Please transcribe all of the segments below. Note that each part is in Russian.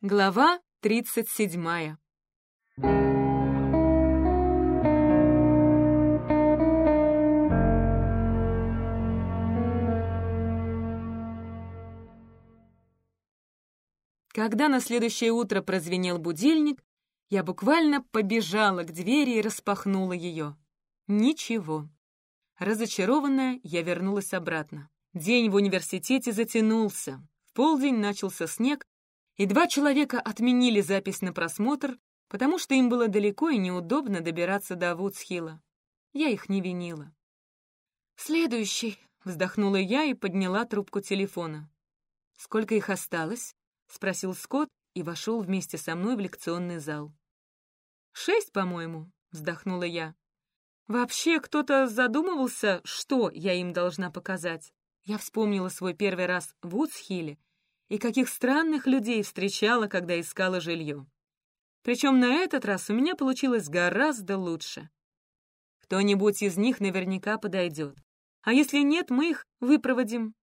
Глава тридцать седьмая. Когда на следующее утро прозвенел будильник, я буквально побежала к двери и распахнула ее. Ничего. Разочарованная, я вернулась обратно. День в университете затянулся. В полдень начался снег, и два человека отменили запись на просмотр, потому что им было далеко и неудобно добираться до Вудсхилла. Я их не винила. «Следующий», — вздохнула я и подняла трубку телефона. «Сколько их осталось?» — спросил Скотт и вошел вместе со мной в лекционный зал. «Шесть, по-моему», — вздохнула я. «Вообще кто-то задумывался, что я им должна показать?» Я вспомнила свой первый раз в Вудсхилле и каких странных людей встречала, когда искала жилье. Причем на этот раз у меня получилось гораздо лучше. Кто-нибудь из них наверняка подойдет. А если нет, мы их выпроводим.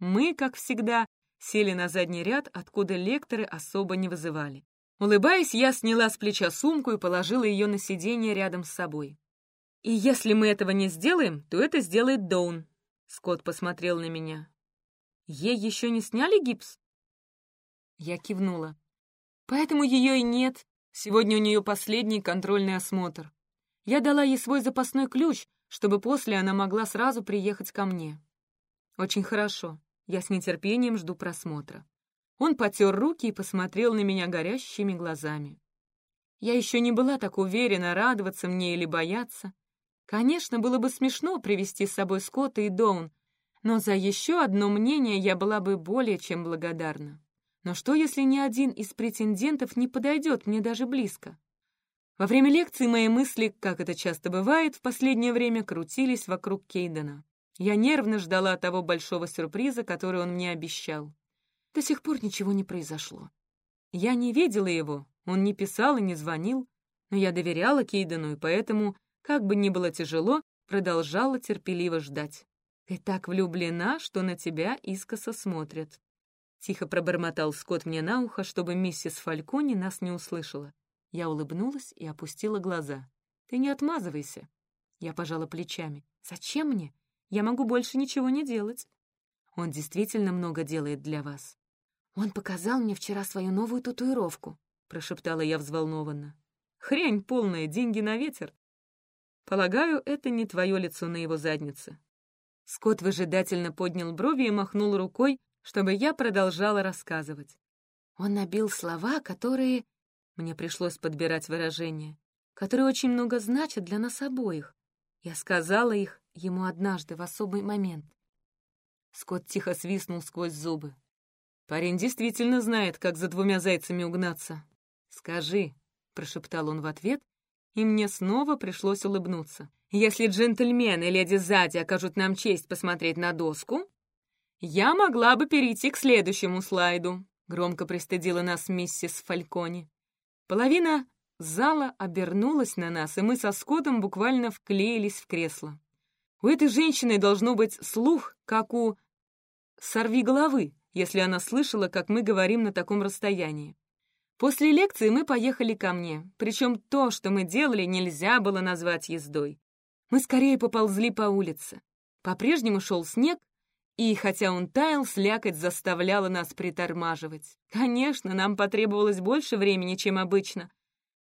Мы, как всегда, сели на задний ряд, откуда лекторы особо не вызывали. Улыбаясь, я сняла с плеча сумку и положила ее на сиденье рядом с собой. «И если мы этого не сделаем, то это сделает Доун», — Скотт посмотрел на меня. «Ей еще не сняли гипс?» Я кивнула. Поэтому ее и нет. Сегодня у нее последний контрольный осмотр. Я дала ей свой запасной ключ, чтобы после она могла сразу приехать ко мне. Очень хорошо. Я с нетерпением жду просмотра. Он потер руки и посмотрел на меня горящими глазами. Я еще не была так уверена, радоваться мне или бояться. Конечно, было бы смешно привести с собой Скотта и Доун, но за еще одно мнение я была бы более чем благодарна. Но что, если ни один из претендентов не подойдет мне даже близко? Во время лекции мои мысли, как это часто бывает, в последнее время крутились вокруг Кейдена. Я нервно ждала того большого сюрприза, который он мне обещал. До сих пор ничего не произошло. Я не видела его, он не писал и не звонил, но я доверяла Кейдену, и поэтому, как бы ни было тяжело, продолжала терпеливо ждать. Ты так влюблена, что на тебя искоса смотрят. Тихо пробормотал Скотт мне на ухо, чтобы миссис Фалькони нас не услышала. Я улыбнулась и опустила глаза. «Ты не отмазывайся». Я пожала плечами. «Зачем мне? Я могу больше ничего не делать». «Он действительно много делает для вас». «Он показал мне вчера свою новую татуировку», — прошептала я взволнованно. «Хрень полная, деньги на ветер». «Полагаю, это не твое лицо на его заднице». Скотт выжидательно поднял брови и махнул рукой, чтобы я продолжала рассказывать. Он набил слова, которые... Мне пришлось подбирать выражения, которые очень много значат для нас обоих. Я сказала их ему однажды в особый момент. Скотт тихо свистнул сквозь зубы. «Парень действительно знает, как за двумя зайцами угнаться. Скажи», — прошептал он в ответ, и мне снова пришлось улыбнуться. «Если джентльмен и леди сзади окажут нам честь посмотреть на доску, «Я могла бы перейти к следующему слайду», — громко пристыдила нас миссис Фалькони. Половина зала обернулась на нас, и мы со Скоттом буквально вклеились в кресло. У этой женщины должно быть слух, как у «сорви головы», если она слышала, как мы говорим на таком расстоянии. После лекции мы поехали ко мне, причем то, что мы делали, нельзя было назвать ездой. Мы скорее поползли по улице. По-прежнему шел снег, и хотя он таял, слякоть заставляла нас притормаживать. Конечно, нам потребовалось больше времени, чем обычно.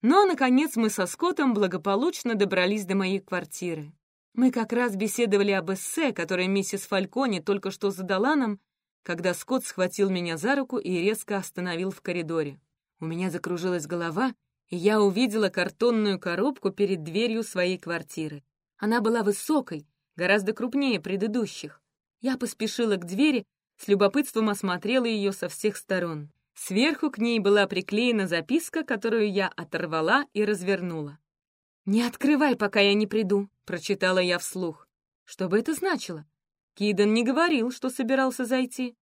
Но, наконец, мы со Скоттом благополучно добрались до моей квартиры. Мы как раз беседовали об эссе, которое миссис Фалькони только что задала нам, когда Скотт схватил меня за руку и резко остановил в коридоре. У меня закружилась голова, и я увидела картонную коробку перед дверью своей квартиры. Она была высокой, гораздо крупнее предыдущих. Я поспешила к двери, с любопытством осмотрела ее со всех сторон. Сверху к ней была приклеена записка, которую я оторвала и развернула. «Не открывай, пока я не приду», — прочитала я вслух. Что бы это значило? Кидан не говорил, что собирался зайти.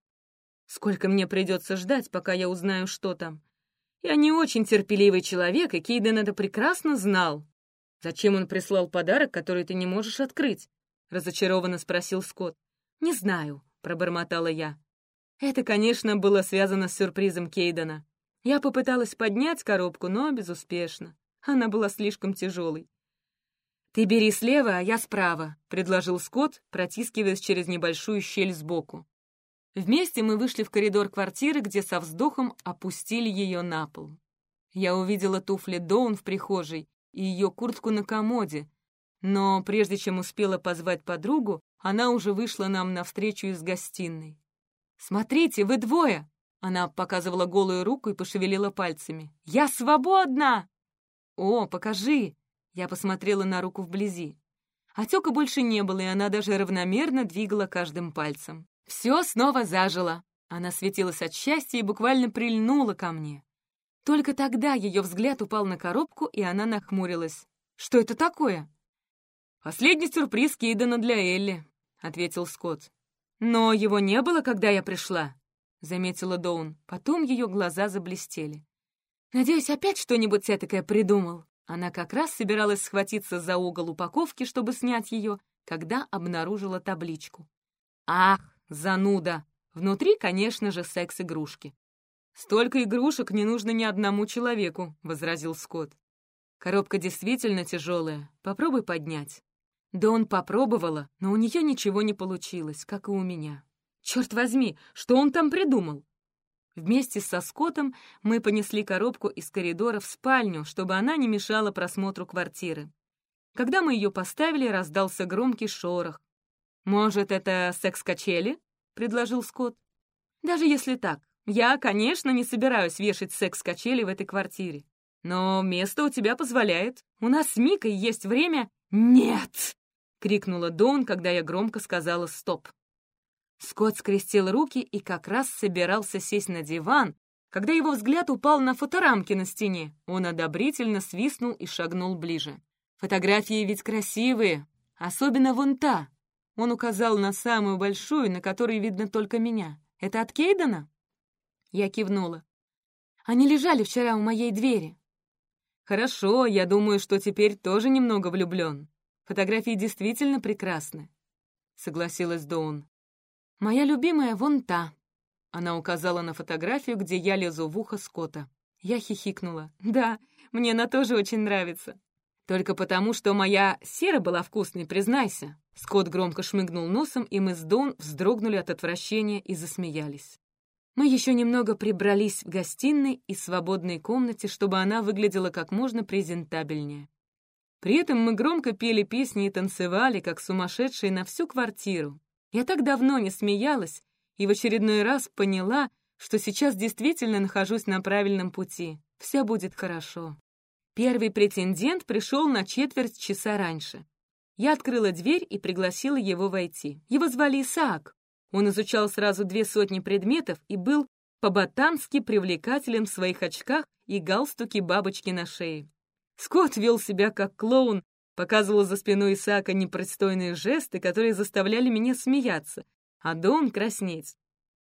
Сколько мне придется ждать, пока я узнаю, что там? Я не очень терпеливый человек, и Кейден это прекрасно знал. «Зачем он прислал подарок, который ты не можешь открыть?» — разочарованно спросил Скотт. «Не знаю», — пробормотала я. Это, конечно, было связано с сюрпризом Кейдена. Я попыталась поднять коробку, но безуспешно. Она была слишком тяжелой. «Ты бери слева, а я справа», — предложил Скотт, протискиваясь через небольшую щель сбоку. Вместе мы вышли в коридор квартиры, где со вздохом опустили ее на пол. Я увидела туфли Доун в прихожей и ее куртку на комоде, но прежде чем успела позвать подругу, она уже вышла нам навстречу из гостиной. «Смотрите, вы двое!» Она показывала голую руку и пошевелила пальцами. «Я свободна!» «О, покажи!» Я посмотрела на руку вблизи. Отека больше не было, и она даже равномерно двигала каждым пальцем. Все снова зажило. Она светилась от счастья и буквально прильнула ко мне. Только тогда ее взгляд упал на коробку, и она нахмурилась. «Что это такое?» «Последний сюрприз Кейдена для Элли», — ответил Скотт. «Но его не было, когда я пришла», — заметила Доун. Потом ее глаза заблестели. «Надеюсь, опять что-нибудь этакое придумал». Она как раз собиралась схватиться за угол упаковки, чтобы снять ее, когда обнаружила табличку. «Ах, зануда! Внутри, конечно же, секс-игрушки». «Столько игрушек не нужно ни одному человеку», — возразил Скотт. «Коробка действительно тяжелая. Попробуй поднять». Да он попробовала, но у нее ничего не получилось, как и у меня. Черт возьми, что он там придумал? Вместе со Скоттом мы понесли коробку из коридора в спальню, чтобы она не мешала просмотру квартиры. Когда мы ее поставили, раздался громкий шорох. «Может, это секс-качели?» — предложил Скотт. «Даже если так, я, конечно, не собираюсь вешать секс-качели в этой квартире. Но место у тебя позволяет. У нас с Микой есть время...» «Нет!» — крикнула Дон, когда я громко сказала «стоп». Скотт скрестил руки и как раз собирался сесть на диван, когда его взгляд упал на фоторамки на стене. Он одобрительно свистнул и шагнул ближе. «Фотографии ведь красивые, особенно вон та». Он указал на самую большую, на которой видно только меня. «Это от Кейдена?» Я кивнула. «Они лежали вчера у моей двери». «Хорошо, я думаю, что теперь тоже немного влюблен. Фотографии действительно прекрасны», — согласилась Доун. «Моя любимая вон та». Она указала на фотографию, где я лезу в ухо Скотта. Я хихикнула. «Да, мне она тоже очень нравится». «Только потому, что моя сера была вкусной, признайся». Скотт громко шмыгнул носом, и мы с Дон вздрогнули от отвращения и засмеялись. Мы еще немного прибрались в гостиной и свободной комнате, чтобы она выглядела как можно презентабельнее. При этом мы громко пели песни и танцевали, как сумасшедшие, на всю квартиру. Я так давно не смеялась и в очередной раз поняла, что сейчас действительно нахожусь на правильном пути. Все будет хорошо. Первый претендент пришел на четверть часа раньше. Я открыла дверь и пригласила его войти. Его звали Исаак. Он изучал сразу две сотни предметов и был по-ботански привлекателен в своих очках и галстуке бабочки на шее. Скотт вел себя как клоун показывал за спиной Исаака непристойные жесты, которые заставляли меня смеяться, а Дон краснеть.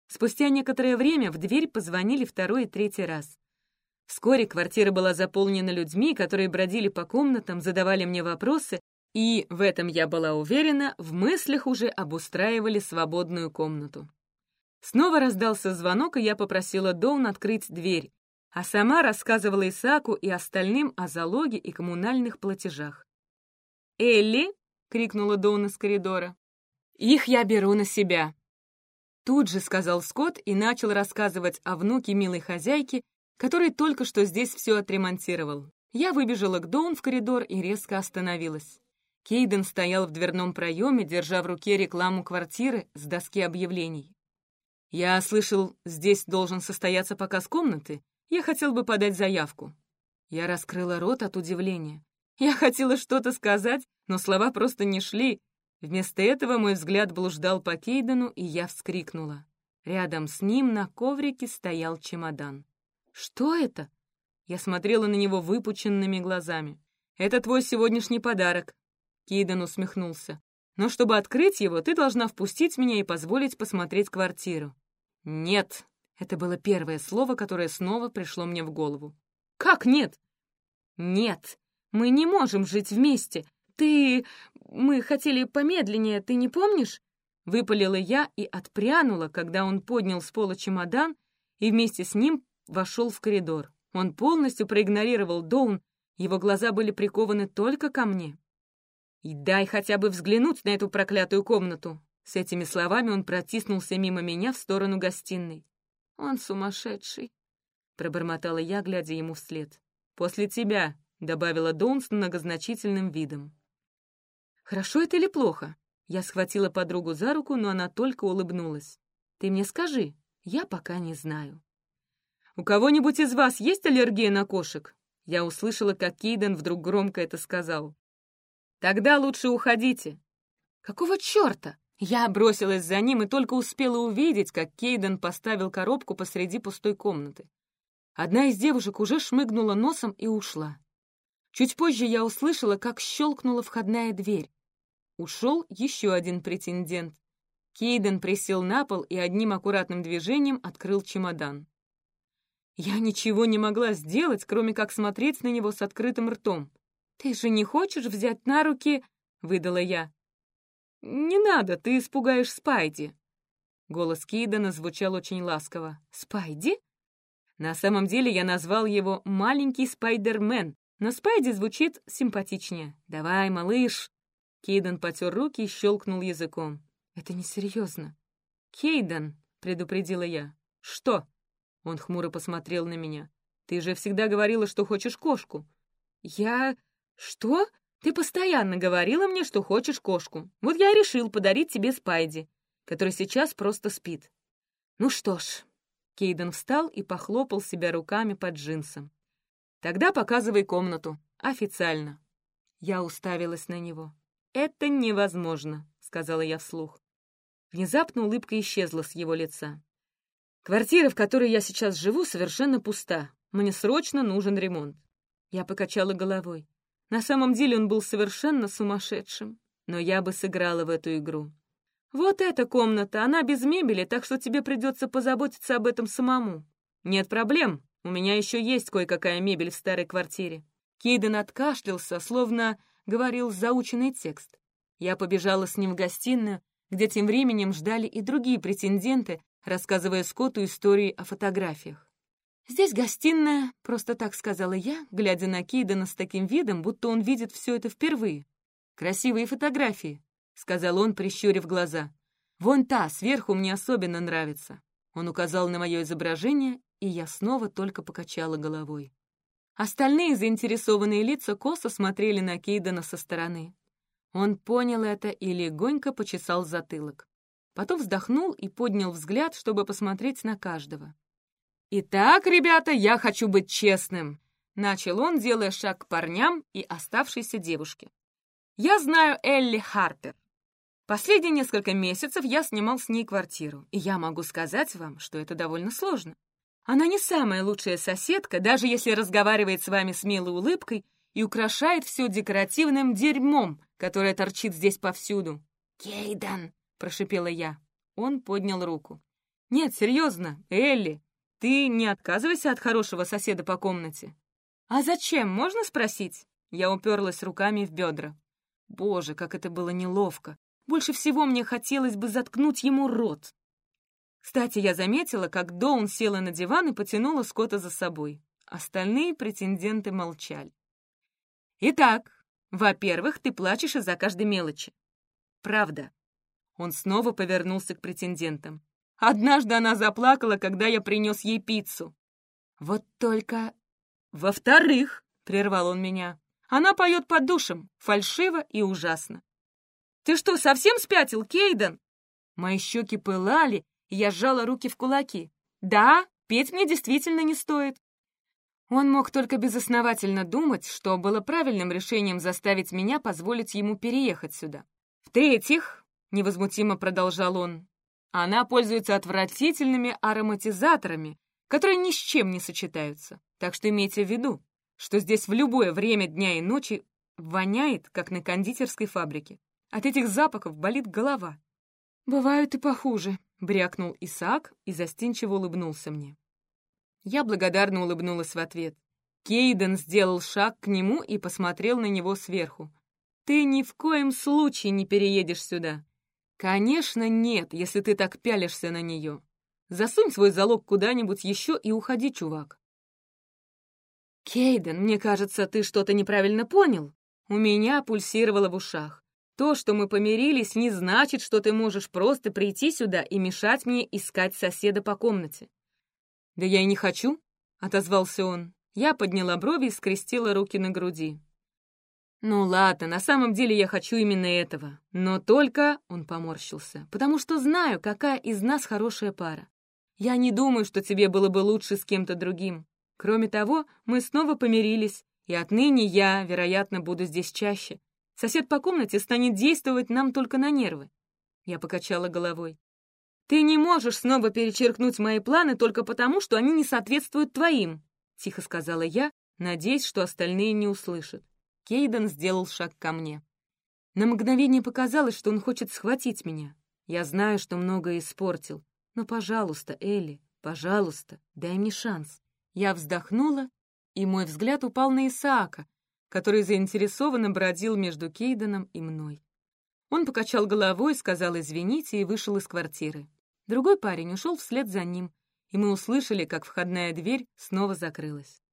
Спустя некоторое время в дверь позвонили второй и третий раз. Вскоре квартира была заполнена людьми, которые бродили по комнатам, задавали мне вопросы, и, в этом я была уверена, в мыслях уже обустраивали свободную комнату. Снова раздался звонок, и я попросила Доун открыть дверь, а сама рассказывала Исааку и остальным о залоге и коммунальных платежах. «Элли!» — крикнула Доун из коридора. «Их я беру на себя!» Тут же сказал Скотт и начал рассказывать о внуке милой хозяйки, который только что здесь все отремонтировал. Я выбежала к Доун в коридор и резко остановилась. Кейден стоял в дверном проеме, держа в руке рекламу квартиры с доски объявлений. «Я слышал, здесь должен состояться показ комнаты. Я хотел бы подать заявку». Я раскрыла рот от удивления. Я хотела что-то сказать, но слова просто не шли. Вместо этого мой взгляд блуждал по Кейдену, и я вскрикнула. Рядом с ним на коврике стоял чемодан. «Что это?» Я смотрела на него выпученными глазами. «Это твой сегодняшний подарок», — Кейден усмехнулся. «Но чтобы открыть его, ты должна впустить меня и позволить посмотреть квартиру». «Нет», — это было первое слово, которое снова пришло мне в голову. «Как нет?» «Нет, мы не можем жить вместе. Ты... Мы хотели помедленнее, ты не помнишь?» Выпалила я и отпрянула, когда он поднял с пола чемодан и вместе с ним вошел в коридор. Он полностью проигнорировал Доун, его глаза были прикованы только ко мне. «И дай хотя бы взглянуть на эту проклятую комнату!» С этими словами он протиснулся мимо меня в сторону гостиной. «Он сумасшедший!» — пробормотала я, глядя ему вслед. «После тебя!» — добавила Доун с многозначительным видом. «Хорошо это или плохо?» Я схватила подругу за руку, но она только улыбнулась. «Ты мне скажи, я пока не знаю». «У кого-нибудь из вас есть аллергия на кошек?» Я услышала, как Кейден вдруг громко это сказал. «Тогда лучше уходите». «Какого черта?» Я бросилась за ним и только успела увидеть, как Кейден поставил коробку посреди пустой комнаты. Одна из девушек уже шмыгнула носом и ушла. Чуть позже я услышала, как щелкнула входная дверь. Ушел еще один претендент. Кейден присел на пол и одним аккуратным движением открыл чемодан. Я ничего не могла сделать, кроме как смотреть на него с открытым ртом. «Ты же не хочешь взять на руки...» — выдала я. «Не надо, ты испугаешь Спайди». Голос Кейдена звучал очень ласково. «Спайди?» На самом деле я назвал его «маленький Спайдермен», но Спайди звучит симпатичнее. «Давай, малыш!» Кейден потер руки и щелкнул языком. «Это несерьезно». «Кейден», — предупредила я. «Что?» Он хмуро посмотрел на меня. «Ты же всегда говорила, что хочешь кошку». «Я... что? Ты постоянно говорила мне, что хочешь кошку. Вот я и решил подарить тебе Спайди, который сейчас просто спит». «Ну что ж...» Кейден встал и похлопал себя руками под джинсом. «Тогда показывай комнату. Официально». Я уставилась на него. «Это невозможно», — сказала я вслух. Внезапно улыбка исчезла с его лица. Квартира, в которой я сейчас живу, совершенно пуста. Мне срочно нужен ремонт. Я покачала головой. На самом деле он был совершенно сумасшедшим. Но я бы сыграла в эту игру. Вот эта комната, она без мебели, так что тебе придется позаботиться об этом самому. Нет проблем, у меня еще есть кое-какая мебель в старой квартире. Кейден откашлялся, словно говорил заученный текст. Я побежала с ним в гостиную, где тем временем ждали и другие претенденты, рассказывая Скотту истории о фотографиях. «Здесь гостиная», — просто так сказала я, глядя на Кейдена с таким видом, будто он видит все это впервые. «Красивые фотографии», — сказал он, прищурив глаза. «Вон та, сверху мне особенно нравится». Он указал на мое изображение, и я снова только покачала головой. Остальные заинтересованные лица косо смотрели на Кейдена со стороны. Он понял это и легонько почесал затылок. Потом вздохнул и поднял взгляд, чтобы посмотреть на каждого. «Итак, ребята, я хочу быть честным», — начал он, делая шаг к парням и оставшейся девушке. «Я знаю Элли Харпер. Последние несколько месяцев я снимал с ней квартиру, и я могу сказать вам, что это довольно сложно. Она не самая лучшая соседка, даже если разговаривает с вами с милой улыбкой и украшает все декоративным дерьмом, которое торчит здесь повсюду. «Кейден!» — прошипела я. Он поднял руку. «Нет, серьезно, Элли, ты не отказывайся от хорошего соседа по комнате». «А зачем, можно спросить?» Я уперлась руками в бедра. Боже, как это было неловко. Больше всего мне хотелось бы заткнуть ему рот. Кстати, я заметила, как Доун села на диван и потянула Скотта за собой. Остальные претенденты молчали. «Итак, во-первых, ты плачешь из-за каждой мелочи. Правда, он снова повернулся к претендентам. Однажды она заплакала, когда я принес ей пиццу. Вот только... Во-вторых, прервал он меня, она поет под душем, фальшиво и ужасно. Ты что, совсем спятил, Кейден? Мои щеки пылали, я сжала руки в кулаки. Да, петь мне действительно не стоит. Он мог только безосновательно думать, что было правильным решением заставить меня позволить ему переехать сюда. В-третьих, невозмутимо продолжал он. Она пользуется отвратительными ароматизаторами, которые ни с чем не сочетаются. Так что имейте в виду, что здесь в любое время дня и ночи воняет, как на кондитерской фабрике. От этих запахов болит голова. «Бывают и похуже», — брякнул Исаак и застенчиво улыбнулся мне. Я благодарно улыбнулась в ответ. Кейден сделал шаг к нему и посмотрел на него сверху. «Ты ни в коем случае не переедешь сюда. «Конечно нет, если ты так пялишься на нее. Засунь свой залог куда-нибудь еще и уходи, чувак. Кейден, мне кажется, ты что-то неправильно понял. У меня пульсировало в ушах. То, что мы помирились, не значит, что ты можешь просто прийти сюда и мешать мне искать соседа по комнате. «Да я и не хочу», — отозвался он. Я подняла брови и скрестила руки на груди. «Ну ладно, на самом деле я хочу именно этого. Но только...» — он поморщился. «Потому что знаю, какая из нас хорошая пара. Я не думаю, что тебе было бы лучше с кем-то другим. Кроме того, мы снова помирились, и отныне я, вероятно, буду здесь чаще. Сосед по комнате станет действовать нам только на нервы». Я покачала головой. «Ты не можешь снова перечеркнуть мои планы только потому, что они не соответствуют твоим», — тихо сказала я, надеясь, что остальные не услышат. Кейден сделал шаг ко мне. На мгновение показалось, что он хочет схватить меня. Я знаю, что многое испортил. Но, пожалуйста, Элли, пожалуйста, дай мне шанс. Я вздохнула, и мой взгляд упал на Исаака, который заинтересованно бродил между Кейденом и мной. Он покачал головой, сказал «извините» и вышел из квартиры. Другой парень ушел вслед за ним, и мы услышали, как входная дверь снова закрылась.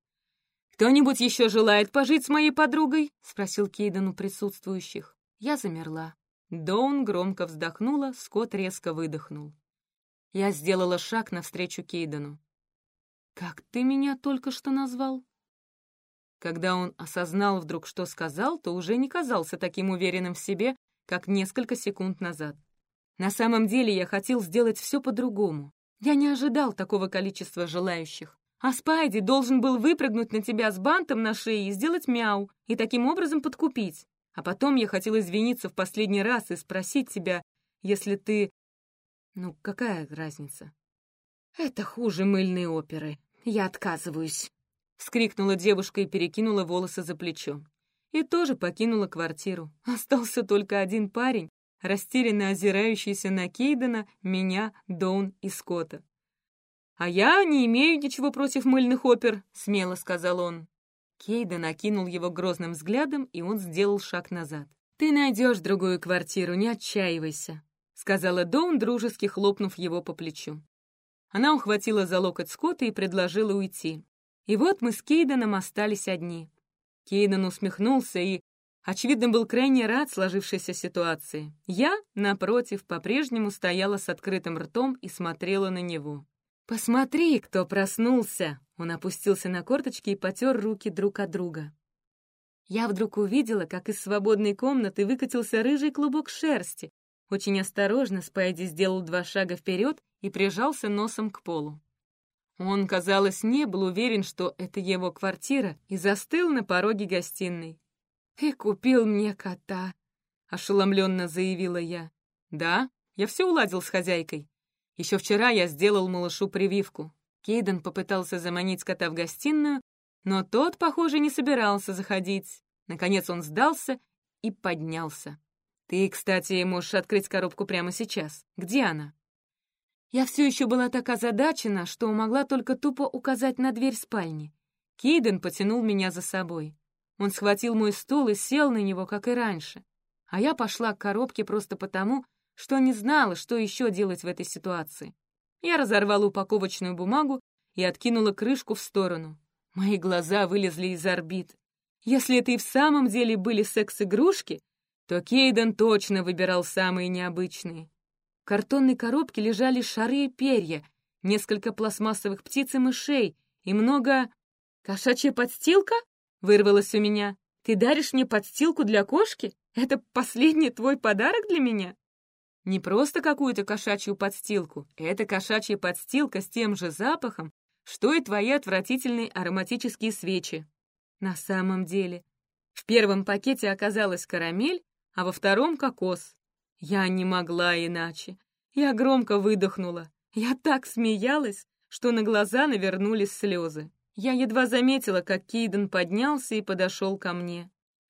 «Кто-нибудь еще желает пожить с моей подругой?» — спросил Кейден у присутствующих. Я замерла. Доун громко вздохнула, Скотт резко выдохнул. Я сделала шаг навстречу Кейдену. «Как ты меня только что назвал?» Когда он осознал вдруг, что сказал, то уже не казался таким уверенным в себе, как несколько секунд назад. На самом деле я хотел сделать все по-другому. Я не ожидал такого количества желающих. А Спайди должен был выпрыгнуть на тебя с бантом на шее и сделать мяу, и таким образом подкупить. А потом я хотел извиниться в последний раз и спросить тебя, если ты... Ну, какая разница? Это хуже мыльной оперы. Я отказываюсь. Вскрикнула девушка и перекинула волосы за плечо. И тоже покинула квартиру. Остался только один парень, растерянно озирающийся на Кейдена, меня, Доун и Скотта. «А я не имею ничего против мыльных опер», — смело сказал он. Кейда накинул его грозным взглядом, и он сделал шаг назад. «Ты найдешь другую квартиру, не отчаивайся», — сказала Доун, дружески хлопнув его по плечу. Она ухватила за локоть Скотта и предложила уйти. И вот мы с Кейденом остались одни. Кейден усмехнулся и, очевидно, был крайне рад сложившейся ситуации. Я, напротив, по-прежнему стояла с открытым ртом и смотрела на него. «Посмотри, кто проснулся!» Он опустился на корточки и потер руки друг от друга. Я вдруг увидела, как из свободной комнаты выкатился рыжий клубок шерсти. Очень осторожно Спайди сделал два шага вперед и прижался носом к полу. Он, казалось, не был уверен, что это его квартира, и застыл на пороге гостиной. «Ты купил мне кота», — ошеломленно заявила я. «Да, я все уладил с хозяйкой. Еще вчера я сделал малышу прививку. Кейден попытался заманить кота в гостиную, но тот, похоже, не собирался заходить. Наконец он сдался и поднялся. «Ты, кстати, можешь открыть коробку прямо сейчас. Где она?» Я все еще была так озадачена, что могла только тупо указать на дверь спальни. Кейден потянул меня за собой. Он схватил мой стул и сел на него, как и раньше. А я пошла к коробке просто потому, что не знала, что еще делать в этой ситуации. Я разорвала упаковочную бумагу и откинула крышку в сторону. Мои глаза вылезли из орбит. Если это и в самом деле были секс-игрушки, то Кейден точно выбирал самые необычные. В картонной коробке лежали шары и перья, несколько пластмассовых птиц и мышей и много... «Кошачья подстилка?» — вырвалось у меня. «Ты даришь мне подстилку для кошки? Это последний твой подарок для меня?» Не просто какую-то кошачью подстилку. Это кошачья подстилка с тем же запахом, что и твои отвратительные ароматические свечи. На самом деле. В первом пакете оказалась карамель, а во втором — кокос. Я не могла иначе. Я громко выдохнула. Я так смеялась, что на глаза навернулись слезы. Я едва заметила, как Кейден поднялся и подошел ко мне.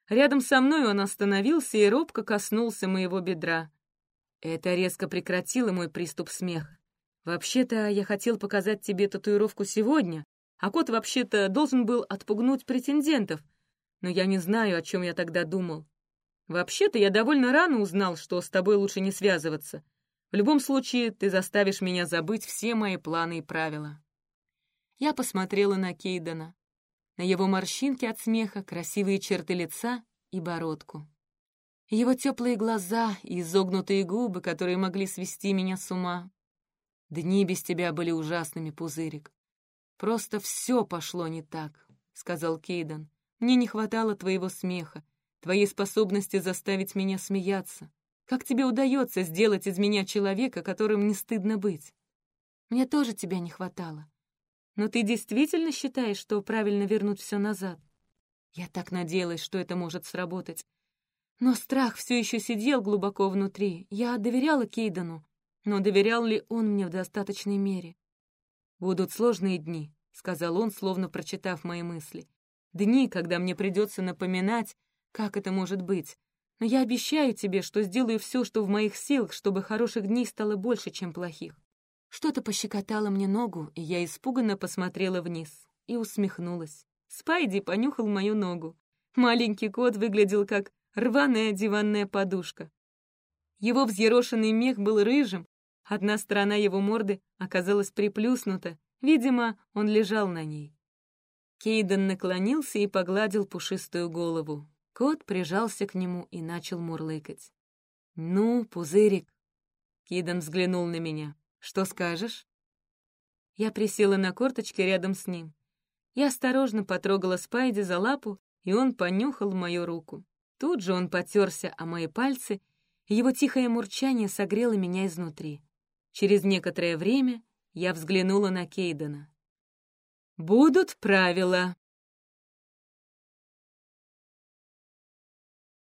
Рядом со мной он остановился и робко коснулся моего бедра. Это резко прекратило мой приступ смеха. Вообще-то я хотел показать тебе татуировку сегодня, а кот вообще-то должен был отпугнуть претендентов, но я не знаю, о чем я тогда думал. Вообще-то я довольно рано узнал, что с тобой лучше не связываться. В любом случае, ты заставишь меня забыть все мои планы и правила». Я посмотрела на Кейдена, на его морщинки от смеха, красивые черты лица и бородку. Его теплые глаза и изогнутые губы, которые могли свести меня с ума. Дни без тебя были ужасными, Пузырик. Просто все пошло не так, — сказал Кейден. Мне не хватало твоего смеха, твоей способности заставить меня смеяться. Как тебе удается сделать из меня человека, которым не стыдно быть? Мне тоже тебя не хватало. Но ты действительно считаешь, что правильно вернуть все назад? Я так надеялась, что это может сработать. Но страх все еще сидел глубоко внутри. Я доверяла Кейдену, но доверял ли он мне в достаточной мере? «Будут сложные дни», — сказал он, словно прочитав мои мысли. «Дни, когда мне придется напоминать, как это может быть. Но я обещаю тебе, что сделаю все, что в моих силах, чтобы хороших дней стало больше, чем плохих». Что-то пощекотало мне ногу, и я испуганно посмотрела вниз и усмехнулась. Спайди понюхал мою ногу. Маленький кот выглядел как рваная диванная подушка. Его взъерошенный мех был рыжим, одна сторона его морды оказалась приплюснута, видимо, он лежал на ней. Кейден наклонился и погладил пушистую голову. Кот прижался к нему и начал мурлыкать. «Ну, пузырик!» Кейден взглянул на меня. «Что скажешь?» Я присела на корточки рядом с ним. Я осторожно потрогала Спайди за лапу, и он понюхал мою руку. Тут же он потерся о мои пальцы, и его тихое мурчание согрело меня изнутри. Через некоторое время я взглянула на Кейдена. «Будут правила»,